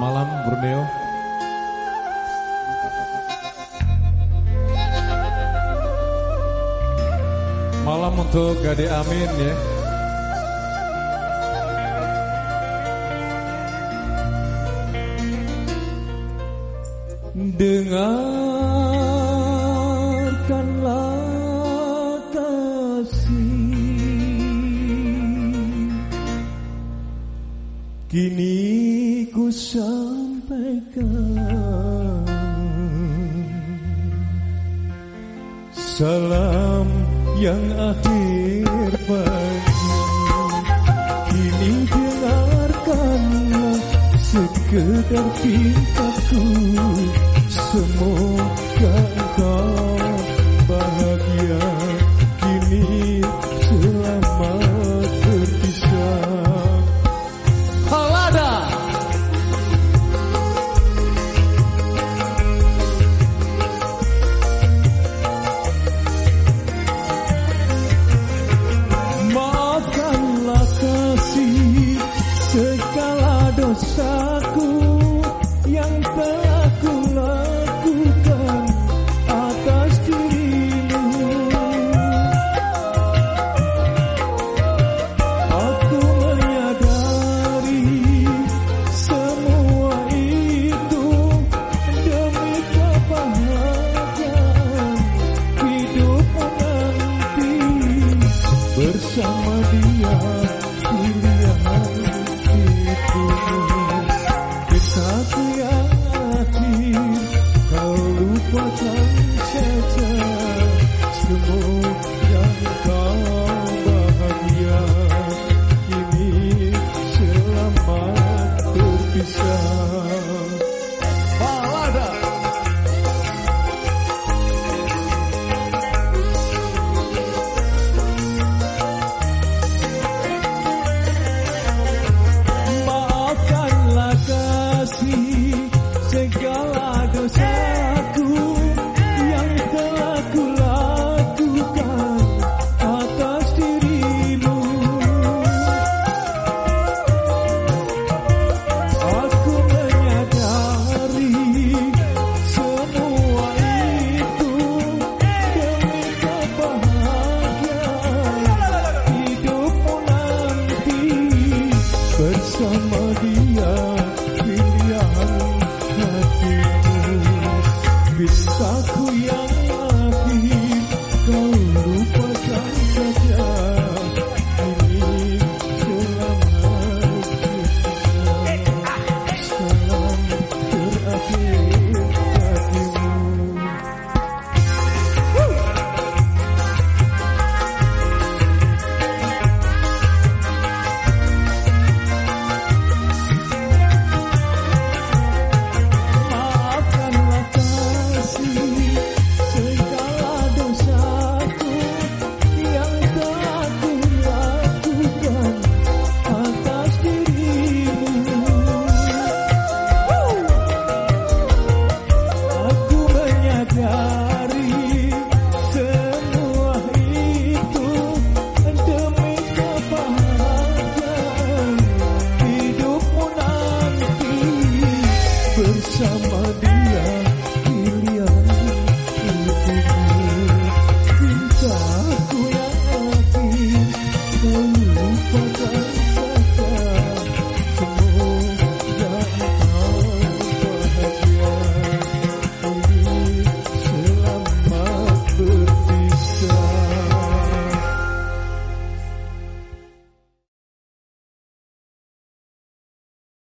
malam Borneo. Malam untuk Gade Amin ya. Dengarkanlah kasih Kini ku sampaikan. Salam yang akhir pagi Kini dengarkanlah sekedar pintaku Semoga engkau bersama dia pilihan itu. Yang saja semoga kau you.